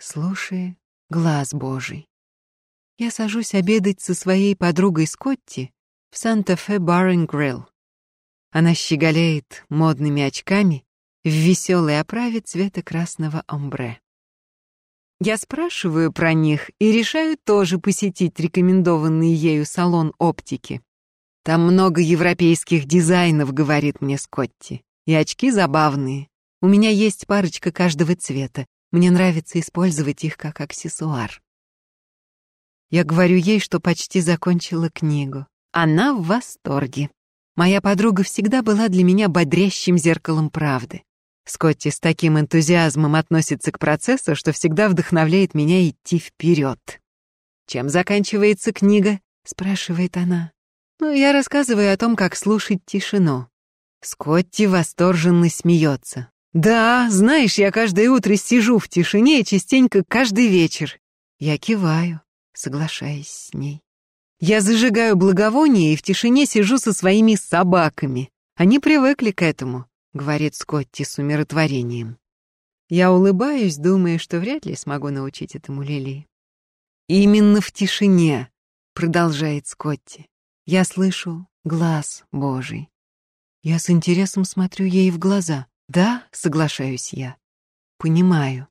слушая глаз Божий. Я сажусь обедать со своей подругой Скотти в Санта-Фе Бар Грилл. Она щеголяет модными очками в веселой оправе цвета красного омбре. Я спрашиваю про них и решаю тоже посетить рекомендованный ею салон оптики. Там много европейских дизайнов, говорит мне Скотти. И очки забавные. У меня есть парочка каждого цвета. Мне нравится использовать их как аксессуар. Я говорю ей, что почти закончила книгу. Она в восторге. Моя подруга всегда была для меня бодрящим зеркалом правды. Скотти с таким энтузиазмом относится к процессу, что всегда вдохновляет меня идти вперед. «Чем заканчивается книга?» — спрашивает она. Ну, я рассказываю о том, как слушать тишину. Скотти восторженно смеется. «Да, знаешь, я каждое утро сижу в тишине и частенько каждый вечер». Я киваю, соглашаясь с ней. Я зажигаю благовоние и в тишине сижу со своими собаками. Они привыкли к этому. — говорит Скотти с умиротворением. Я улыбаюсь, думая, что вряд ли смогу научить этому Лили. «Именно в тишине», — продолжает Скотти, — «я слышу глаз Божий». Я с интересом смотрю ей в глаза. «Да», — соглашаюсь я. «Понимаю.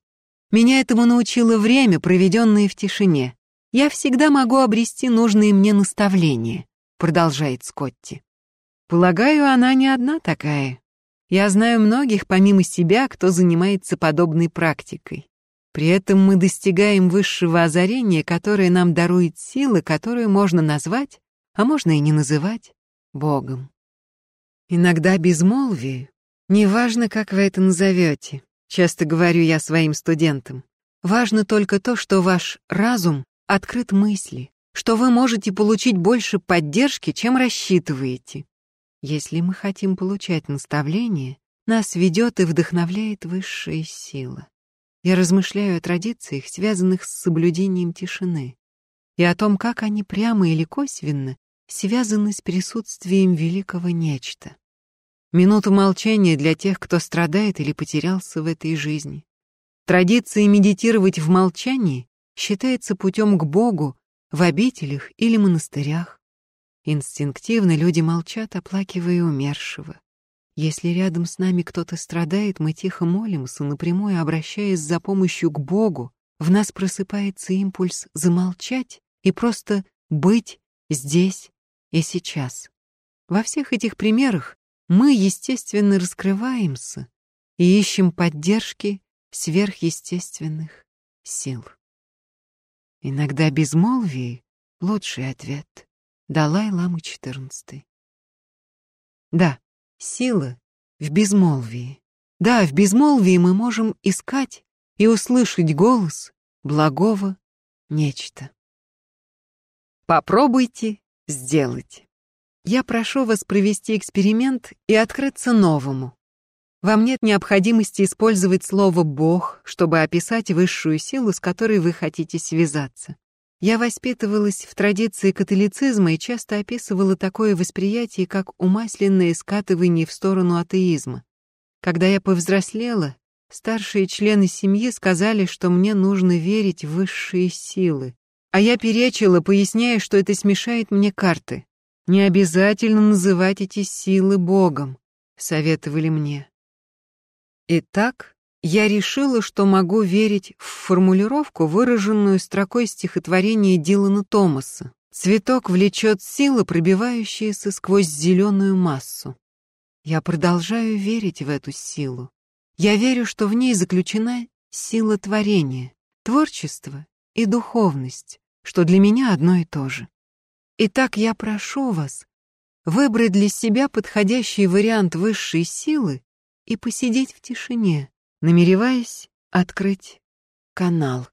Меня этому научило время, проведенное в тишине. Я всегда могу обрести нужные мне наставления», — продолжает Скотти. «Полагаю, она не одна такая. Я знаю многих помимо себя, кто занимается подобной практикой. При этом мы достигаем высшего озарения, которое нам дарует силы, которую можно назвать, а можно и не называть, Богом. Иногда безмолвие, неважно, как вы это назовете, часто говорю я своим студентам, важно только то, что ваш разум открыт мысли, что вы можете получить больше поддержки, чем рассчитываете. Если мы хотим получать наставление, нас ведет и вдохновляет высшая сила. Я размышляю о традициях, связанных с соблюдением тишины, и о том, как они прямо или косвенно связаны с присутствием великого нечто. Минуту молчания для тех, кто страдает или потерялся в этой жизни. Традиция медитировать в молчании считается путем к Богу в обителях или монастырях. Инстинктивно люди молчат, оплакивая умершего. Если рядом с нами кто-то страдает, мы тихо молимся, напрямую обращаясь за помощью к Богу. В нас просыпается импульс замолчать и просто быть здесь и сейчас. Во всех этих примерах мы, естественно, раскрываемся и ищем поддержки сверхъестественных сил. Иногда безмолвие — лучший ответ. Далай-лама XIV. Да, сила в безмолвии. Да, в безмолвии мы можем искать и услышать голос благого нечто. Попробуйте сделать. Я прошу вас провести эксперимент и открыться новому. Вам нет необходимости использовать слово «бог», чтобы описать высшую силу, с которой вы хотите связаться. Я воспитывалась в традиции католицизма и часто описывала такое восприятие, как умасленное скатывание в сторону атеизма. Когда я повзрослела, старшие члены семьи сказали, что мне нужно верить в высшие силы. А я перечила, поясняя, что это смешает мне карты. Не обязательно называть эти силы Богом, советовали мне. Итак, я решила, что могу верить в формулировку, выраженную строкой стихотворения Дилана Томаса. Цветок влечет силы, пробивающиеся сквозь зеленую массу. Я продолжаю верить в эту силу. Я верю, что в ней заключена сила творения, творчество и духовность, что для меня одно и то же. Итак, я прошу вас выбрать для себя подходящий вариант высшей силы и посидеть в тишине, намереваясь открыть канал.